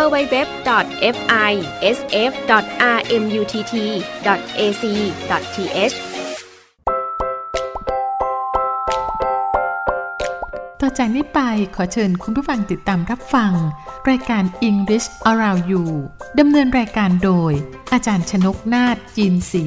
www.fisf.rmutt.ac.th ต่อจากนี้ไปขอเชิญคุณผู้ฟังติดตามรับฟัง รายการ English Around You ดำเนินรายการโดย อาจารย์ชนกนาฏจีนศรี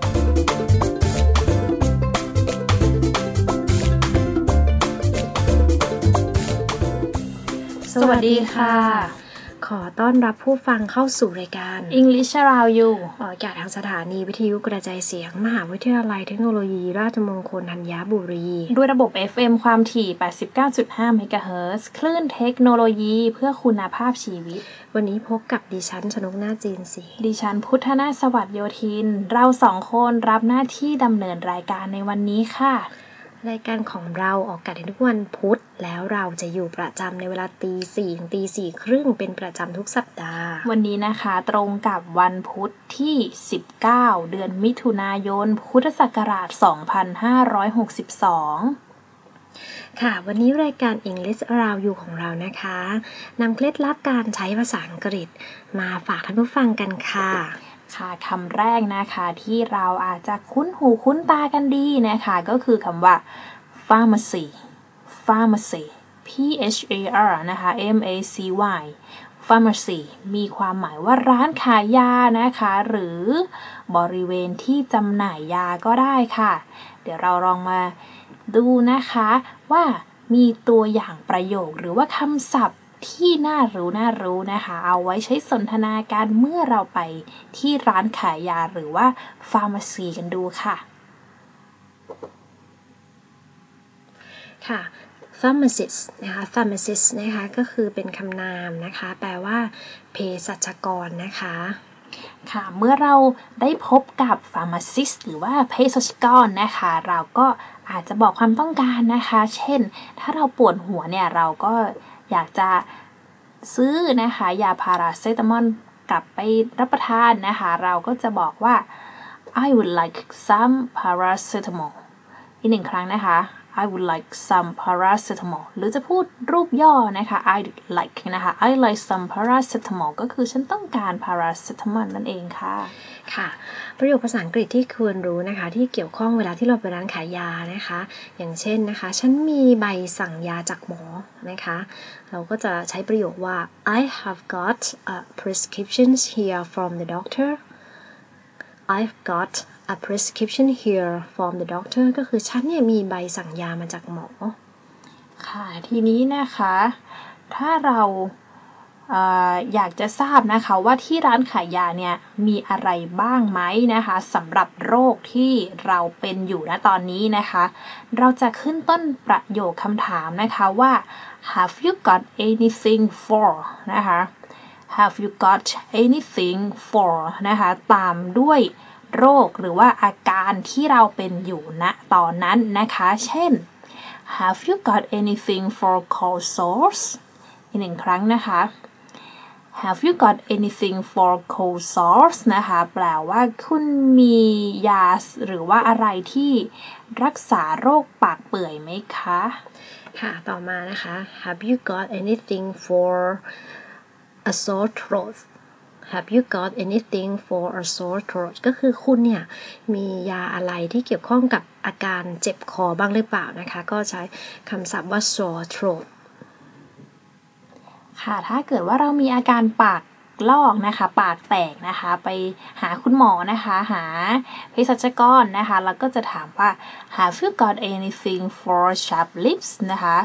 สวัสดีค่ะ ขอต้อนรับผู้ฟังเข้าสู่รายการ English Around You ออกอากาศทางสถานีวิทยุกระจายเสียง มหาวิทยาลัยเทคโนโลยี ราชมงคลธัญบุรี ด้วยระบบ FM ความถี่ 89.5 MHz คลื่นเทคโนโลยีเพื่อคุณภาพชีวิต วันนี้พบกับดิฉันชนกนาจีนสีดิฉันพุทธนาถสวัสดโยธิน เราสองคนรับหน้าที่ดำเนินรายการในวันนี้ค่ะ รายการของเราออกอากาศในทุกวันพุธ แล้วเราจะอยู่ประจำในเวลาตีสี่ถึงตีสี่ครึ่งเป็นประจำทุกสัปดาห์ วันนี้นะคะตรงกับวันพุธที่ 19 เดือนมิถุนายน พุทธศักราช 2562ค่ะ วันนี้รายการ English Around You ของเรานะคะนำเคล็ดลับการใช้ภาษาอังกฤษ มาฝากท่านผู้ฟังกันค่ะ ค่ะคำแรกนะคะที่เราอาจจะคุ้นหูคุ้นตากันดีนะคะ ก็คือคำว่า pharmacy pharmacy p h a r นะคะ m a c y pharmacy มีความหมายว่าร้านขายยานะคะ หรือบริเวณที่จำหน่ายยาก็ได้ค่ะ เดี๋ยวเราลองมาดูนะคะว่ามีตัวอย่างประโยคหรือว่าคำศัพท์ ที่น่ารู้น่ารู้นะคะ เอาไว้ใช้สนทนาการเมื่อเราไปที่ร้านขายยาหรือว่าฟาร์มาซีกันดูค่ะ ค่ะ pharmacist นะคะ pharmacist นะคะก็คือเป็นคำนามนะคะ แปลว่าเภสัชกรนะคะค่ะเมื่อเราได้พบกับ pharmacist หรือว่าเภสัชกรนะคะ เราก็อาจจะบอกความต้องการนะคะ เช่น ถ้าเราปวดหัวเนี่ย เราก็ อยากจะซื้อนะคะยาพาราเซตามอลกลับไปรับประทานนะคะ เราก็จะบอกว่า I would like some paracetamol อีกหนึ่งครั้งนะคะ I would like some paracetamol หรือจะพูดรูปย่อนะคะ I like นะคะ I like some paracetamol ก็คือฉันต้องการ paracetamol นั่นเองค่ะ ค่ะ ประโยคภาษาอังกฤษที่ควรรู้นะคะ ที่เกี่ยวข้องเวลาที่เราไปร้านขายยานะคะ อย่างเช่นนะคะ ฉันมีใบสั่งยาจากหมอนะคะ เราก็จะใช้ประโยคว่า I have got a prescriptions here from the doctor I've got a prescription here from the doctor ก็คือฉันเนี่ยมีใบสั่งยามาจากหมอ ค่ะ ทีนี้นะคะ ถ้าเราอออยากจะทราบนะคะว่าที่ร้านขายยาเนี่ยมีอะไรบ้างไหมนะคะสำหรับโรคที่เราเป็นอยู่ณตอนนี้นะคะ เราจะขึ้นต้นประโยคคำถามนะคะว่า have you got anything for นะคะ have you got anything for นะคะ ตามด้วย โรคหรือว่าอาการที่เราเป็นอยู่ณตอนนั้นนะคะ เช่น have you got anything for cold sores อีกหนึ่งครั้งนะคะ have you got anything for cold sores นะคะ แปลว่าคุณมียาหรือว่าอะไรที่รักษาโรคปากเปื่อยไหมคะ ค่ะ ต่อมานะคะ Have you got anything for a sore throat Have you got anything for a sore throat ก็คือคุณเนี่ยมียาอะไรที่เกี่ยวข้องกับอาการเจ็บคอบ้างหรือเปล่านะคะ ก็ใช้คำศัพท์ว่า sore throat ค่ะ ถ้าเกิดว่าเรามีอาการปากลอกนะคะ ปากแตกนะคะ ไปหาคุณหมอนะคะ หาเภสัชกรนะคะ แล้วก็จะถามว่า Have you got anything for sharp lips นะคะ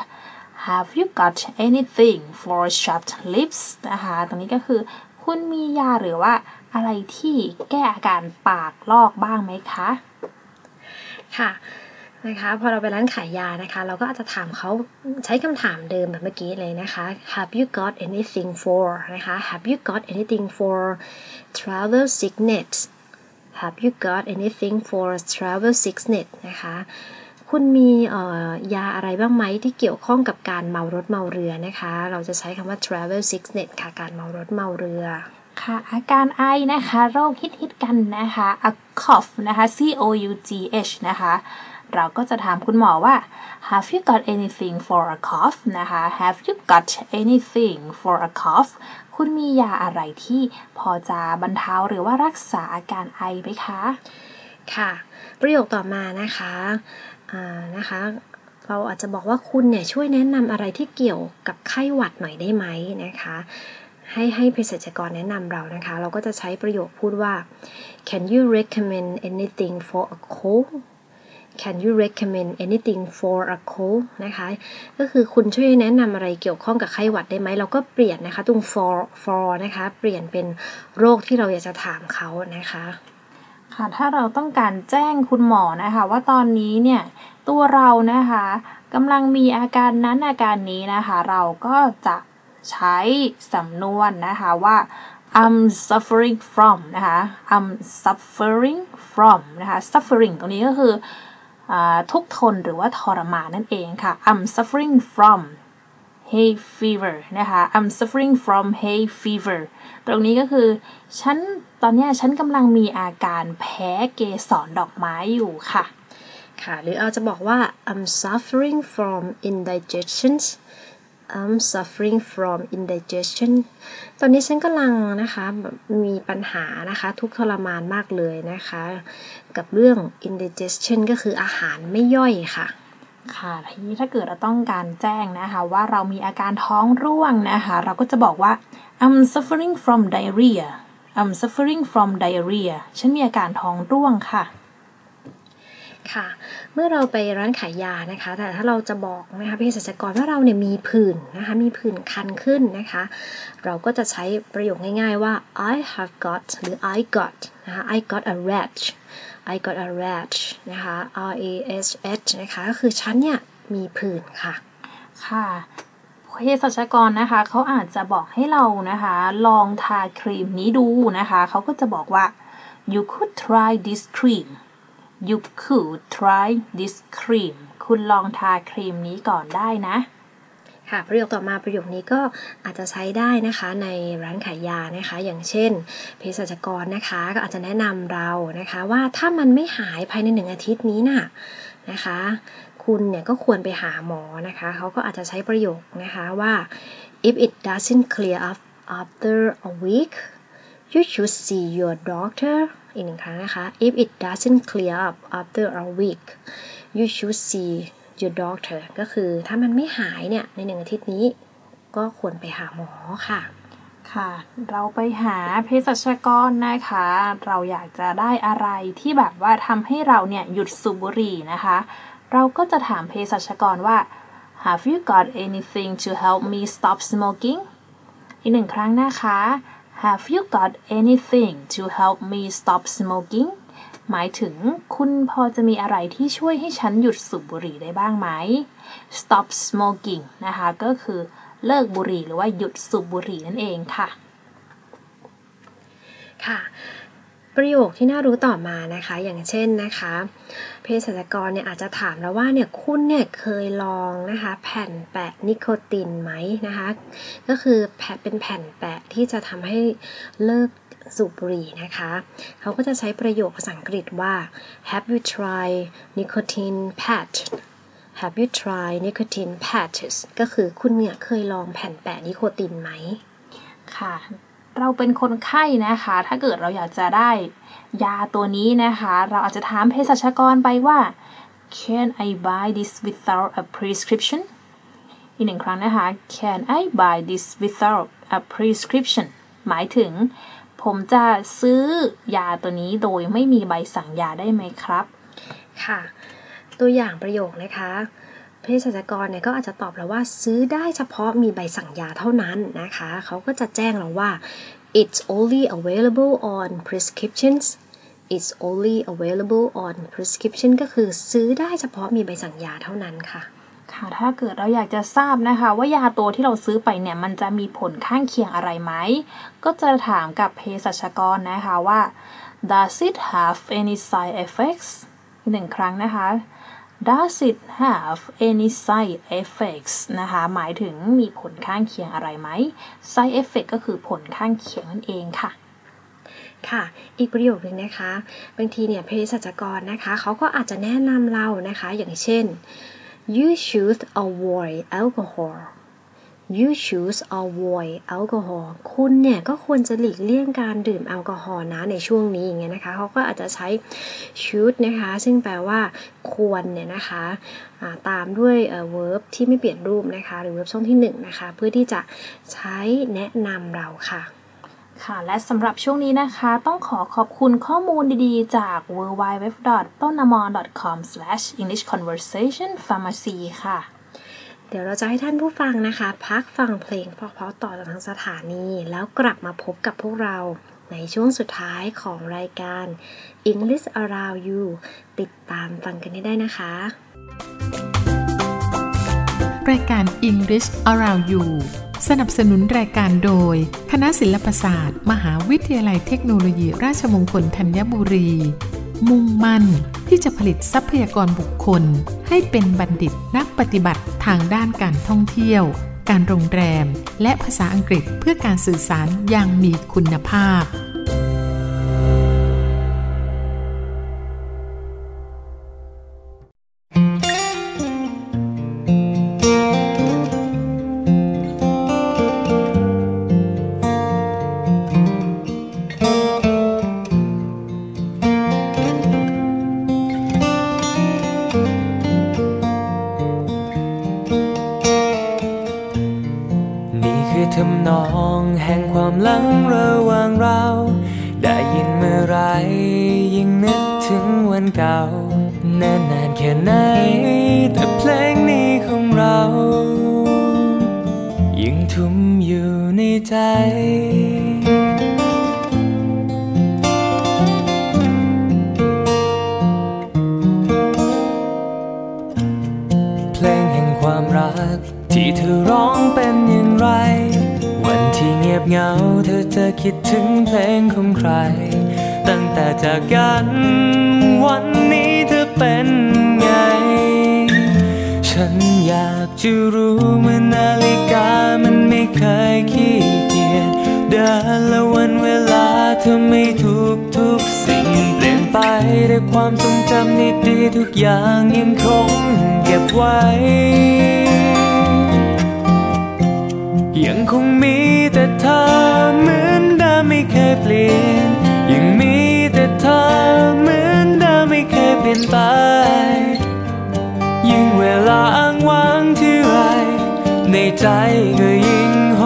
Have you got anything for sharp lips นะคะ ตรงนี้ก็คือ คุณมียาหรือว่าอะไรที่แก้อาการปากลอกบ้างไหมคะ ค่ะนะคะพอเราไปร้านขายยานะคะ เราก็อาจจะถามเขาใช้คำถามเดิมแบบเมื่อกี้เลยนะคะ Have you got anything for นะคะ Have you got anything for travel sickness Have you got anything for travel sickness นะคะ คุณมียาอะไรบ้างไหมที่เกี่ยวข้องกับการเมารถเมาเรือนะคะ เราจะใช้คำว่า travel sickness ค่ะ การเมารถเมาเรือค่ะอาการไอนะคะ โรคฮิตๆกันนะคะ a cough นะคะ c o u g h นะคะ เราก็จะถามคุณหมอว่า have you got anything for a cough นะคะ have you got anything for a cough คุณมียาอะไรที่พอจะบรรเทาหรือว่ารักษาอาการไอไหมคะ ค่ะ ประโยคต่อมานะคะ นะคะเราอาจจะบอกว่าคุณเนี่ยช่วยแนะนำอะไรที่เกี่ยวกับไข้หวัดหน่อยได้ไหมนะคะ ให้ให้เภสัชกรแนะนำเรานะคะ เราก็จะใช้ประโยคพูดว่า can you recommend anything for a cold can you recommend anything for a cold นะคะ ก็คือคุณช่วยแนะนำอะไรเกี่ยวข้องกับไข้หวัดได้ไหม เราก็เปลี่ยนนะคะ ตรง for for นะคะ เปลี่ยนเป็นโรคที่เราอยากจะถามเขานะคะ ค่ะถ้าเราต้องการแจ้งคุณหมอนะคะ ว่าตอนนี้เนี่ยตัวเรานะคะกำลังมีอาการนั้นอาการนี้นะคะ เราก็จะใช้สำนวนนะคะว่า I'm suffering from นะคะ I'm suffering from นะคะ suffering ตรงนี้ก็คืออทุกทนหรือว่าทรมานนั่นเองค่ะ I'm suffering from hay fever นะคะ I'm suffering from hay fever ตรงนี้ก็คือ ฉัน อนนี้ฉันกำลังมีอาการแพ้เกสรดอกไม้อยู่ค่ะ ค่ะ หรือเราจะบอกว่า I'm suffering from indigestion I'm suffering from indigestion ตอนนี้ฉันกำลังนะคะมีปัญหานะคะทุกทรมานมากเลยนะคะ กับเรื่อง indigestion ก็คืออาหารไม่ย่อยค่ะค่ะทีนี้ถ้าเกิดเราต้องการแจ้งนะคะว่าเรามีอาการท้องร่วงนะคะ เราก็จะบอกว่า I'm suffering from diarrhea I'm suffering from diarrhea ฉันมีอาการท้องร่วงค่ะ ค่ะ เมื่อเราไปร้านขายยานะคะ แต่ถ้าเราจะบอกนะคะเภสัชกรว่าเราเนี่ยมีผื่นนะคะ มีผื่นคันขึ้นนะคะ เราก็จะใช้ประโยคง่ายๆว่า I have got หรือ I got นะคะ I got a rash I got a rash นะคะ R A S H นะคะ ก็คือฉันเนี่ยมีผื่นค่ะ ค่ะ เภสัชกรนะคะเขาอาจจะบอกให้เรานะคะ ลองทาครีมนี้ดูนะคะเขาก็จะบอกว่า you could try this cream you could try this cream คุณลองทาครีมนี้ก่อนได้นะค่ะประโยคต่อมาประโยคนี้ก็อาจจะใช้ได้นะคะในร้านขายยานะคะ อย่างเช่นเภสัชกรนะคะ ก็อาจจะแนะนำเรานะคะ ว่าถ้ามันไม่หายภายในหนึ่งอาทิตย์นี้น่ะนะคะ คุณเนี่ยก็ควรไปหาหมอนะคะ เขาก็อาจจะใช้ประโยคนะคะว่า if it doesn't clear up after a week you should see your doctor อีกหนึ่งครั้งนะคะ if it doesn't clear up after a week you should see your doctor ก็คือถ้ามันไม่หายเนี่ย ในหนึ่งอาทิตย์นี้ ก็ควรไปหาหมอค่ะ ค่ะ เราไปหาเภสัชกรนะคะ เราอยากจะได้อะไรที่แบบว่าทำให้เราเนี่ย หยุดสูบบุหรี่นะคะ เราก็จะถามเภสัชกรว่า Have you got anything to help me stop smoking อีกหนึ่งครั้งนะคะ Have you got anything to help me stop smoking หมายถึงคุณพอจะมีอะไรที่ช่วยให้ฉันหยุดสูบบุหรี่ได้บ้างไหม stop smoking นะคะ ก็คือเลิกบุหรี่หรือว่าหยุดสูบบุหรี่นั่นเองค่ะ ค่ะ ประโยคที่น่ารู้ต่อมานะคะ อย่างเช่นนะคะเภสัชกรเนี่ยอาจจะถามแล้วว่าเนี่ยคุณเนี่ยเคยลองนะคะแผ่นแปะนิโคตินไหมนะคะก็คือแผ่นเป็นแผ่นแปะที่จะทำให้เลิกสูบบุหรี่นะคะ เขาก็จะใช้ประโยคภาษาอังกฤษว่า Have you tried nicotine patch Have you tried nicotine patches ก็คือคุณเนี่ยเคยลองแผ่นแปะนิโคตินไหมค่ะ เราเป็นคนไข้นะคะ ถ้าเกิดเราอยากจะได้ยาตัวนี้นะคะ เราอาจจะถามเภสัชกรไปว่า Can I buy this without a prescription อีกหนึ่งครั้งนะคะ Can I buy this without a prescription หมายถึง ผมจะซื้อยาตัวนี้โดยไม่มีใบสั่งยาได้ไหมครับ ค่ะ ตัวอย่างประโยคนะคะ เภสัชกรเนี่ยก็อาจจะตอบเราว่าซื้อได้เฉพาะมีใบสั่งยาเท่านั้นนะคะ เขาก็จะแจ้งเราว่า it's only available on prescriptions it's only available on prescription ก็คือซื้อได้เฉพาะมีใบสั่งยาเท่านั้นค่ะ ค่ะ ถ้าเกิดเราอยากจะทราบนะคะ ว่ายาตัวที่เราซื้อไปเนี่ยมันจะมีผลข้างเคียงอะไรไหม ก็จะถามกับเภสัชกรนะคะว่า does it have any side effects หนึ่งครั้งนะคะ does it have any side effects นะคะ หมายถึงมีผลข้างเคียงอะไรไหม side effect ก็คือผลข้างเคียงนั่นเองค่ะค่ะ อีกประโยคนึงนะคะ บางทีเนี่ยเภสัชกรนะคะเขาก็อาจจะแนะนำเรานะคะ อย่างเช่น you should avoid alcohol you should avoid alcohol คุณเนี่ยก็ควรจะหลีกเลี่ยงการดื่มแอลกอฮอล์นะในช่วงนี้อย่างเงี้ยนะคะเขาก็อาจจะใช้ should นะคะ ซึ่งแปลว่าควรเนี่ยนะคะตามด้วย verb ที่ไม่เปลี่ยนรูปนะคะ หรือ verb ช่องที่1นะคะ เพื่อที่จะใช้แนะนำเราค่ะค่ะและสำหรับช่วงนี้นะคะ ต้องขอขอบคุณข้อมูลดีๆ จาก w w w t o n a m o n c o m e n g l i s h c o n v e r s a t i o n p h a r m a c y ค่ะ เดี๋ยวเราจะให้ท่านผู้ฟังนะคะ พักฟังเพลงเพราะๆต่อจากทางสถานี แล้วกลับมาพบกับพวกเราในช่วงสุดท้ายของรายการ English Around You ติดตามฟังกันให้ได้นะคะ รายการ English Around You สนับสนุนรายการโดย คณะศิลปศาสตร์ มหาวิทยาลัยเทคโนโลยีราชมงคลธัญบุรี มุ่งมั่นที่จะผลิตทรัพยากรบุคคล ให้เป็นบัณฑิตนักปฏิบัติทางด้านการท่องเที่ยว การโรงแรม และภาษาอังกฤษเพื่อการสื่อสารอย่างมีคุณภาพ เธอจะคิดถึงเพลงของใคร ตั้งแต่จากกันวันนี้เธอเป็นไง ฉันอยากจะรู้เมื่อนาฬิกามันไม่เคยขี้เกียจเดินและวันเวลาเธอไม่ทุกทุกสิ่งเปลี่ยนไปแต่ความทรงจำดีๆทุกอย่างยังคงเก็บไว้ ยังคงมีแต่เธอเหมือนเดิมไม่เคยเปลี่ยน ยังมีแต่เธอเหมือนเดิมไม่เคยเปลี่ยนไปยิ่งเวลาอ้างว้างที่ไรในใจก็ยิ่งโห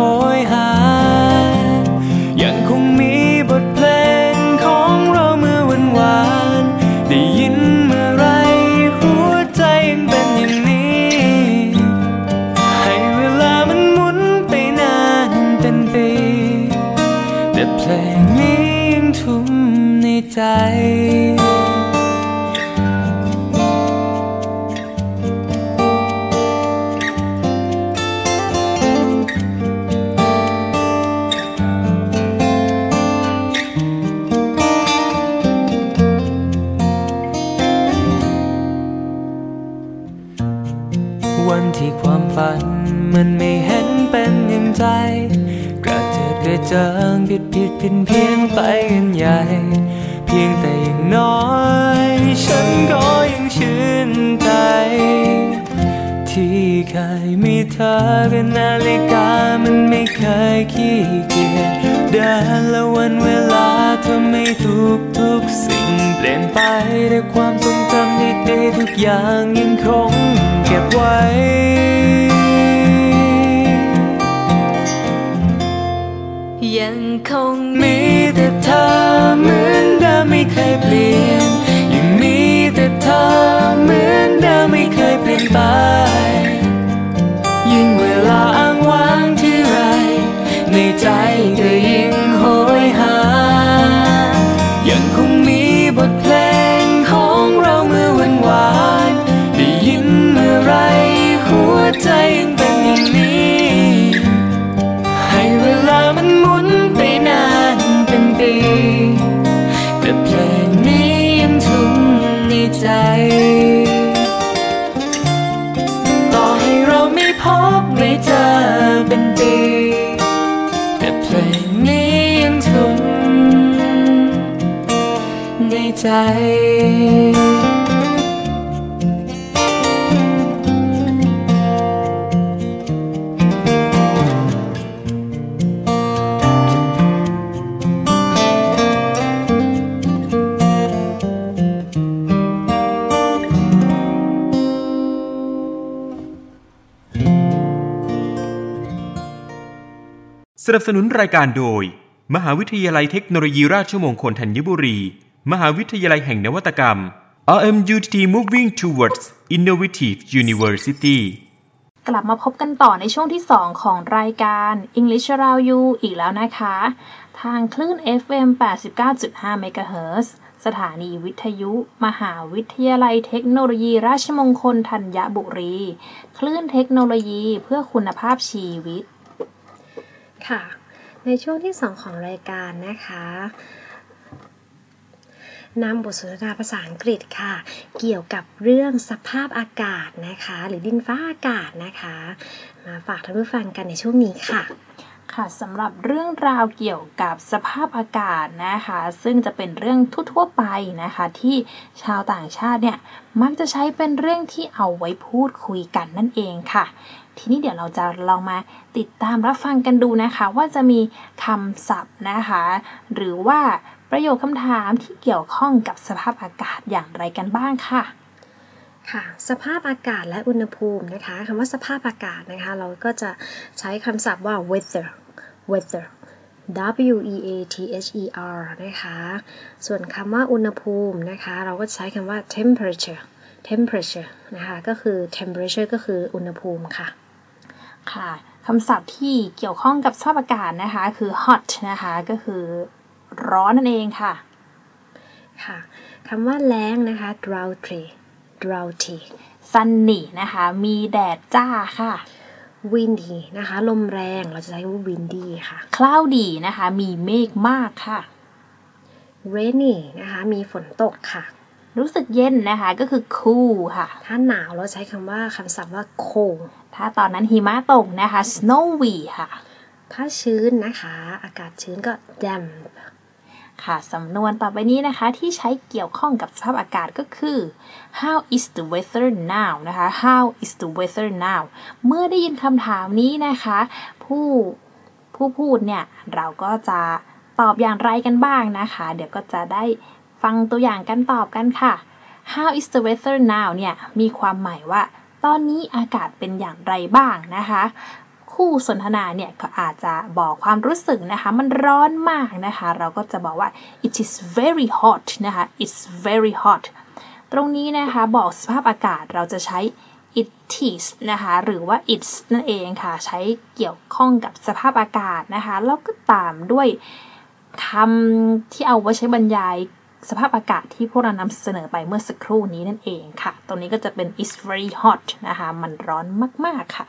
ความทรงจำดีๆทุกอย่างยังคงเก็บไว้ ยังคงมีแต่เธอเหมือนเดิมไม่เคยเปลี่ยน ยังมีแต่เธอเหมือนเดิมไม่เคยเปลี่ยนไป ยิ่งเวลาอ้างว้างที่ไร ในใจก็ยิ่งโหยหา ใจยังเป็นอย่างนี้ ให้เวลามันหมุนไปนานเป็นปีแต่เพลงนี้ยังทุ่มในใจ ต่อให้เราไม่พบไม่เจอเป็นปีแต่เพลงนี้ยังทุ่มในใจ นับสนุนรายการโดย มหาวิทยาลัยเทคโนโลยีราชมงคลธัญบุรี มหาวิทยาลัยแห่งนวัตกรรม RMUTT Moving Towards Innovative University กลับมาพบกันต่อในช่วงที่ 2 ของรายการ English Around You อีกแล้วนะคะ ทางคลื่น FM 89.5 MHz สถานีวิทยุ มหาวิทยาลัยเทคโนโลยีราชมงคลธัญบุรี คลื่นเทคโนโลยีเพื่อคุณภาพชีวิต ค่ะ ในช่วงที่ 2 ของรายการนะคะนำบทสนทนาภาษาอังกฤษค่ะ เกี่ยวกับเรื่องสภาพอากาศนะคะ หรือดินฟ้าอากาศนะคะ มาฝากท่านผู้ฟังกันในช่วงนี้ค่ะ ค่ะสำหรับเรื่องราวเกี่ยวกับสภาพอากาศนะคะ ซึ่งจะเป็นเรื่องทั่วๆไปนะคะ ที่ชาวต่างชาติเนี่ยมักจะใช้เป็นเรื่องที่เอาไว้พูดคุยกันนั่นเองค่ะ ทีนี้เดี๋ยวเราจะลองมาติดตามรับฟังกันดูนะคะ ว่าจะมีคำศัพท์นะคะ หรือว่าประโยคคำถามที่เกี่ยวข้องกับสภาพอากาศอย่างไรกันบ้างค่ะค่ะสภาพอากาศและอุณหภูมินะคะคำว่าสภาพอากาศนะคะ เราก็จะใช้คำศัพท์ว่า weather weather W E A T H E R นะคะ ส่วนคำว่าอุณหภูมินะคะ เราก็ใช้คำว่า temperature temperature นะคะ ก็คือ temperature ก็คืออุณหภูมิค่ะ ค่ะคำศัพท์ที่เกี่ยวข้องกับสภาพอากาศนะคะ คือ hot นะคะ ก็คือร้อนนั่นเองค่ะ ค่ะคำว่าแล้งนะคะ droughty droughty sunny นะคะ มีแดดจ้าค่ะ windy นะคะ ลมแรง เราจะใช้คำว่า windy ค่ะ cloudy นะคะ มีเมฆมากค่ะ rainy นะคะ มีฝนตกค่ะ รู้สึกเย็นนะคะ ก็คือ cool ค่ะ ถ้าหนาวเราใช้คำว่าคำศัพท์ว่า cold ถ้าตอนนั้นหิมะตกนะคะ snowy ค่ะ ถ้าชื้นนะคะ อากาศชื้นก็ damp ค่ะ สำนวนต่อไปนี้นะคะ ที่ใช้เกี่ยวข้องกับสภาพอากาศก็คือ how is the weather now นะคะ how is the weather now เมื่อได้ยินคำถามนี้นะคะ ผู้ผู้พูดเนี่ย เราก็จะตอบอย่างไรกันบ้างนะคะ เดี๋ยวก็จะได้ ฟังตัวอย่างกันตอบกันค่ะ how is the weather now เนี่ย มีความหมายว่า ตอนนี้อากาศเป็นอย่างไรบ้างนะคะ คู่สนทนาเนี่ย ก็อาจจะบอกความรู้สึกนะคะ มันร้อนมากนะคะ เราก็จะบอกว่า it is very hot นะคะ it's very hot ตรงนี้นะคะ บอกสภาพอากาศเราจะใช้ it is นะคะ หรือว่า it's นั่นเองค่ะ ใช้เกี่ยวข้องกับสภาพอากาศนะคะ แล้วก็ตามด้วยคำที่เอาไว้ใช้บรรยาย สภาพอากาศที่พวกเรานำเสนอไปเมื่อสักครู่นี้นั่นเองค่ะ ตรงนี้ก็จะเป็น it's very hot นะคะ มันร้อนมาก ๆ ค่ะ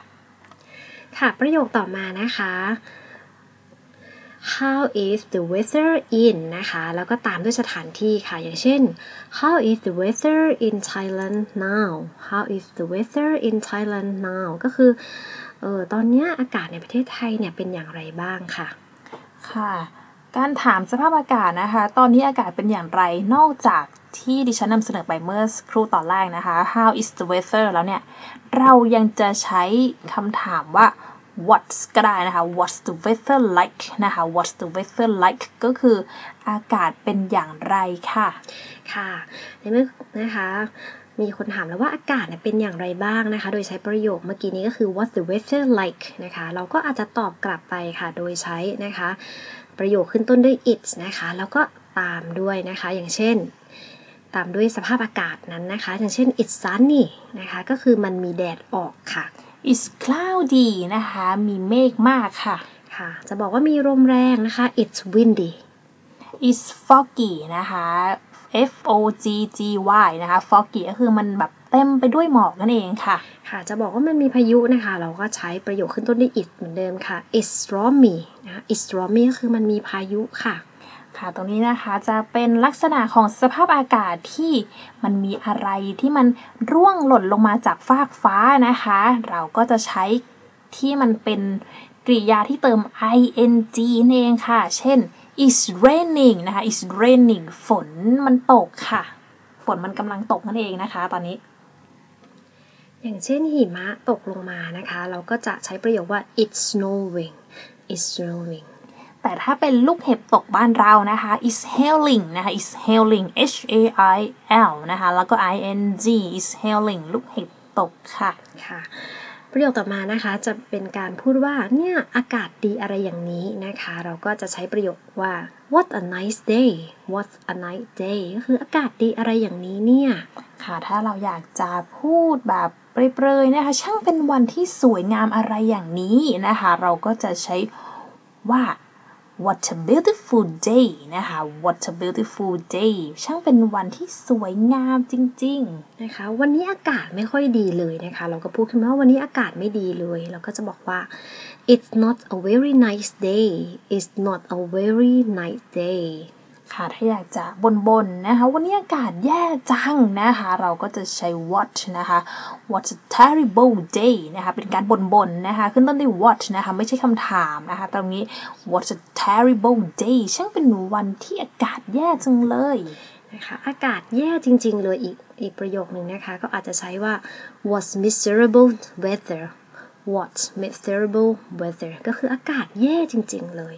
ค่ะ ประโยคต่อมานะคะ how is the weather in นะคะ แล้วก็ตามด้วยสถานที่ค่ะ อย่างเช่น how is the weather in Thailand now how is the weather in Thailand now ก็คือ เออตอนเนี้ยอากาศในประเทศไทยเนี่ยเป็นอย่างไรบ้างค่ะ ค่ะ การถามสภาพอากาศนะคะ ตอนนี้อากาศเป็นอย่างไรนอกจากที่ดิฉันนำเสนอไปเมื่อครู่ตอนแรกนะคะ how is the weather แล้วเนี่ย เรายังจะใช้คำถามว่า what's ก็ได้นะคะ what's the weather like นะคะ what's the weather like ก็คืออากาศเป็นอย่างไรค่ะ ค่ะ ในเมื่อนะคะมีคนถามแล้วว่าอากาศเป็นอย่างไรบ้างนะคะ โดยใช้ประโยคเมื่อกี้นี้ก็คือ what's the weather like นะคะ เราก็อาจจะตอบกลับไปค่ะ โดยใช้นะคะ ประโยคขึ้นต้นด้วย it นะคะ แล้วก็ตามด้วยนะคะ อย่างเช่น ตามด้วยสภาพอากาศนั้นนะคะ อย่างเช่น it's sunny นะคะ ก็คือมันมีแดดออกค่ะ is cloudy นะคะ มีเมฆมากค่ะ ค่ะ จะบอกว่ามีลมแรงนะคะ it's windy is foggy นะคะ F O G G Y นะคะ foggy ก็คือมันแบบเต็มไปด้วยหมอกนั่นเองค่ะ ค่ะ จะบอกว่ามันมีพายุนะคะ เราก็ใช้ประโยคขึ้นต้นด้วย it เหมือนเดิมค่ะ it's stormy นะ it's stormy ก็คือมันมีพายุค่ะค่ะตรงนี้นะคะจะเป็นลักษณะของสภาพอากาศที่มันมีอะไรที่มันร่วงหล่นลงมาจากฟากฟ้านะคะ เราก็จะใช้ที่มันเป็นกริยาที่เติม ing นั่นเองค่ะ เช่น is raining นะคะ is raining ฝนมันตกค่ะ ฝนมันกำลังตกนั่นเองนะคะ ตอนนี้ อย่างเช่นหิมะตกลงมานะคะ เราก็จะใช้ประโยคว่า it's snowing it's snowing แต่ถ้าเป็นลูกเห็บตกบ้านเรานะคะ is hailing นะคะ is hailing h a i l นะคะ แล้วก็ i n g is hailing ลูกเห็บตกค่ะ ค่ะ ประโยคต่อมานะคะจะเป็นการพูดว่าเนี่ยอากาศดีอะไรอย่างนี้นะคะ เราก็จะใช้ประโยคว่า what a nice day what a nice day ก็คืออากาศดีอะไรอย่างนี้เนี่ยค่ะถ้าเราอยากจะพูดแบบเปรยๆนะคะช่างเป็นวันที่สวยงามอะไรอย่างนี้นะคะ เราก็จะใช้ว่า what a beautiful day นะคะ what a beautiful day ช่างเป็นวันที่สวยงามจริง ๆ นะคะ วันนี้อากาศไม่ค่อยดีเลยนะคะ เราก็พูดขึ้นมาว่าวันนี้อากาศไม่ดีเลย เราก็จะบอกว่า it's not a very nice day it's not a very nice day ค่ะถ้าอยากจะบ่นๆนะคะวันนี้อากาศแย่จังนะคะเราก็จะใช้ what นะคะ what a terrible day นะคะเป็นการบ่นๆนะคะขึ้นต้นด้วย what นะคะไม่ใช่คำถามนะคะตรงนี้ what a terrible day ช่างเป็นวันที่อากาศแย่จังเลยนะคะอากาศแย่จริง ๆ เลยอีกอีกประโยคหนึ่งนะคะก็อาจจะใช้ว่า was miserable weather what miserable weather ก็คืออากาศแย่จริง ๆ เลย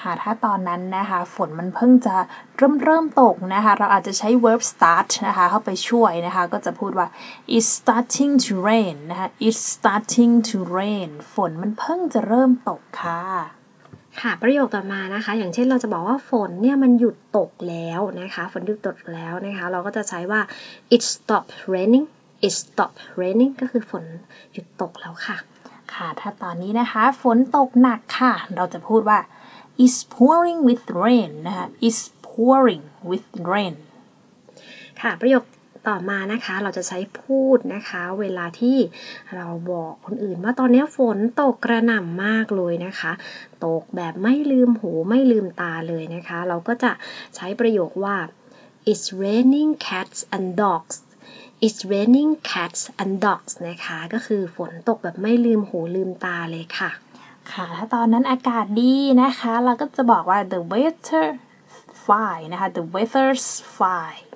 ค่ะถ้าตอนนั้นนะคะ ฝนมันเพิ่งจะเริ่มเริ่มตกนะคะ เราอาจจะใช้ verb start นะคะ เข้าไปช่วยนะคะ ก็จะพูดว่า it's starting to rain นะคะ it's starting to rain ฝนมันเพิ่งจะเริ่มตกค่ะ ค่ะประโยคต่อมานะคะ อย่างเช่นเราจะบอกว่าฝนเนี่ยมันหยุดตกแล้วนะคะ ฝนหยุดตกแล้วนะคะ เราก็จะใช้ว่า it stopped raining it stopped raining ก็คือฝนหยุดตกแล้วค่ะ ค่ะ ถ้าตอนนี้นะคะ ฝนตกหนักค่ะ เราจะพูดว่า is pouring with rain นะคะ is pouring with rain ค่ะประโยคต่อมานะคะเราจะใช้พูดนะคะ เวลาที่เราบอกคนอื่นว่าตอนนี้ฝนตกกระหน่ำมากเลยนะคะ ตกแบบไม่ลืมหูไม่ลืมตาเลยนะคะ เราก็จะใช้ประโยคว่า it's raining cats and dogs it's raining cats and dogs นะคะ ก็คือฝนตกแบบไม่ลืมหูลืมตาเลยค่ะ ค่ะ ถ้าตอนนั้นอากาศดีนะคะ เราก็จะบอกว่า the weather fine นะคะ the weather's fine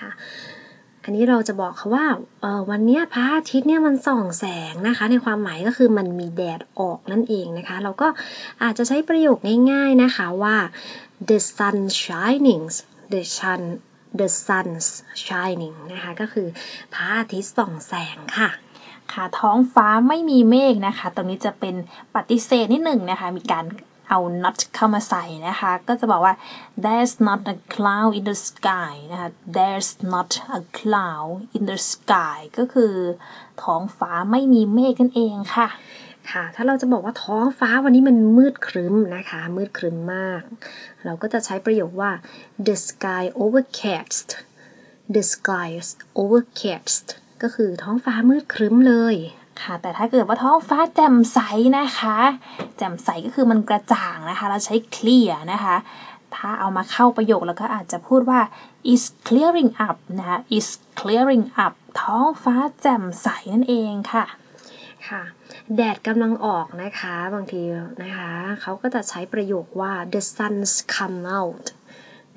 ค่ะ อันนี้เราจะบอกเขาว่าวันนี้พระอาทิตย์เนี่ยมันส่องแสงนะคะ ในความหมายก็คือมันมีแดดออกนั่นเองนะคะ เราก็อาจจะใช้ประโยคง่ายๆนะคะว่า the sun shining the sun the sun's shining นะคะ ก็คือพระอาทิตย์ส่องแสงค่ะ ค่ะท้องฟ้าไม่มีเมฆนะคะ ตรงนี้จะเป็นปฏิเสธนิดหนึ่งนะคะ มีการเอา not เข้ามาใส่นะคะ ก็จะบอกว่า there's not a cloud in the sky นะคะ there's not a cloud in the sky ก็คือท้องฟ้าไม่มีเมฆนั่นเองค่ะ ค่ะ ถ้าเราจะบอกว่าท้องฟ้าวันนี้มันมืดครึ้มนะคะ มืดครึ้มมาก เราก็จะใช้ประโยคว่า the sky overcast the sky is overcast ก็คือท้องฟ้ามืดครึ้มเลยค่ะ แต่ถ้าเกิดว่าท้องฟ้าแจ่มใสนะคะ แจ่มใสก็คือมันกระจ่างนะคะ เราใช้ clear นะคะ ถ้าเอามาเข้าประโยคแล้วก็อาจจะพูดว่า is clearing up นะคะ is clearing up ท้องฟ้าแจ่มใสนั่นเองค่ะค่ะแดดกำลังออกนะคะ บางทีนะคะ เขาก็จะใช้ประโยคว่า the sun's come out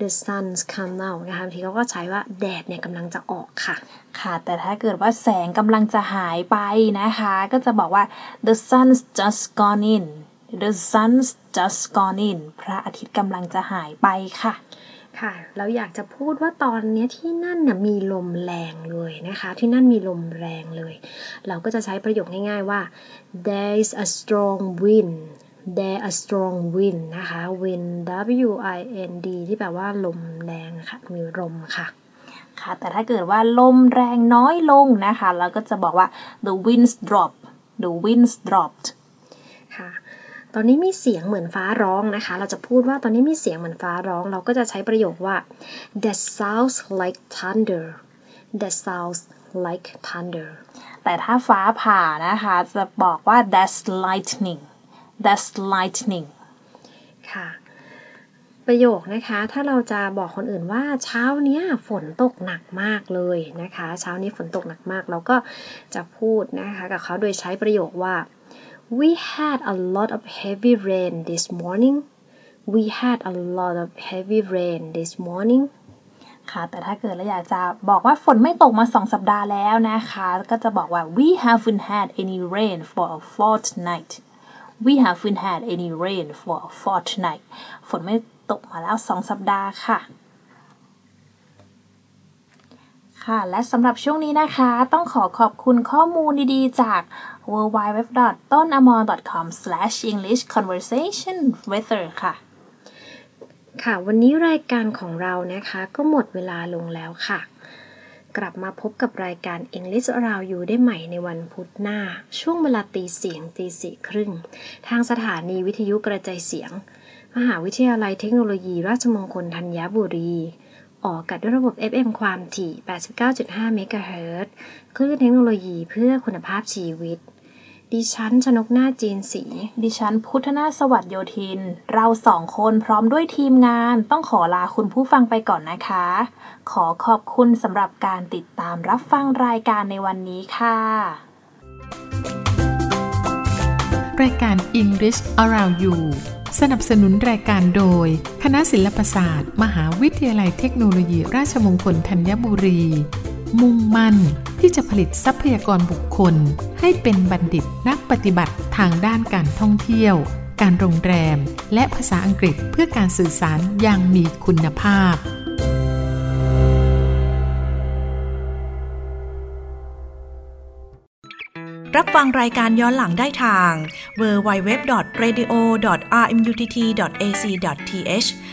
the sun's come out นะคะบางทีเขาก็ใช้ว่าแดดเนี่ยกำลังจะออกค่ะ ค่ะ แต่ถ้าเกิดว่าแสงกำลังจะหายไปนะคะ ก็จะบอกว่า the sun's just gone in the sun's just gone in พระอาทิตย์กำลังจะหายไปค่ะค่ะเราอยากจะพูดว่าตอนนี้ที่นั่นน่ะมีลมแรงเลยนะคะ ที่นั่นมีลมแรงเลย เราก็จะใช้ประโยคง่ายๆว่า there is a strong wind there a strong wind นะคะ wind w i n d ที่แปลว่าลมแรงค่ะ มีลมค่ะ ค่ะ แต่ถ้าเกิดว่าลมแรงน้อยลงนะคะ เราก็จะบอกว่า the winds drop the winds dropped ค่ะ ตอนนี้มีเสียงเหมือนฟ้าร้องนะคะ เราจะพูดว่าตอนนี้มีเสียงเหมือนฟ้าร้อง เราก็จะใช้ประโยคว่า that sounds like thunder that sounds like thunder แต่ถ้าฟ้าผ่านะคะ จะบอกว่า that's lightning that's lightning ค่ะ ประโยคนะคะ ถ้าเราจะบอกคนอื่นว่าเช้าเนี้ยฝนตกหนักมากเลยนะคะ เช้านี้ฝนตกหนักมาก เราก็จะพูดนะคะกับเขาโดยใช้ประโยคว่า we had a lot of heavy rain this morning we had a lot of heavy rain this morning ค่ะแต่ถ้าเกิดเราอยากจะบอกว่าฝนไม่ตกมาสองสัปดาห์แล้วนะคะ ก็จะบอกว่า we haven't had any rain for a fortnight we haven't had any rain for a fortnight ฝนไม่ตกมาแล้วสองสัปดาห์ค่ะค่ะ และสำหรับช่วงนี้นะคะ ต้องขอขอบคุณข้อมูลดีๆ จาก w w w t o n a m o r c o m e n g l i s h c o n v e r s a t i o n w e a t h e r ค่ะ ค่ะ วันนี้รายการของเรานะคะ ก็หมดเวลาลงแล้วค่ะ กลับมาพบกับรายการ English Around You ได้ใหม่ในวันพุธหน้า ช่วงเวลาตีเสียงตีสี่ครึ่ง ทางสถานีวิทยุกระจายเสียง มหาวิทยาลัยเทคโนโลยี ราชมงคลธัญบุรี ออกอากาศด้วยระบบ FM ความถี่ 89.5 เมกะเฮิรตซ์คลื่นเทคโนโลยีเพื่อคุณภาพชีวิต ดิฉันชนกหน้าจีนสี ดิฉันพุทธนาสวัสดโยธิน เราสองคนพร้อมด้วยทีมงานต้องขอลาคุณผู้ฟังไปก่อนนะคะ ขอขอบคุณสำหรับการติดตามรับฟังรายการในวันนี้ค่ะ รายการ English Around You สนับสนุนรายการโดย คณะศิลปศาสตร์ มหาวิทยาลัยเทคโนโลยีราชมงคลธัญบุรี มุ่งมั่นที่จะผลิตทรัพยากรบุคคล ให้เป็นบัณฑิตนักปฏิบัติทางด้านการท่องเที่ยว การโรงแรม และภาษาอังกฤษเพื่อการสื่อสารอย่างมีคุณภาพรับฟังรายการย้อนหลังได้ทาง www.radio.rmutt.ac.th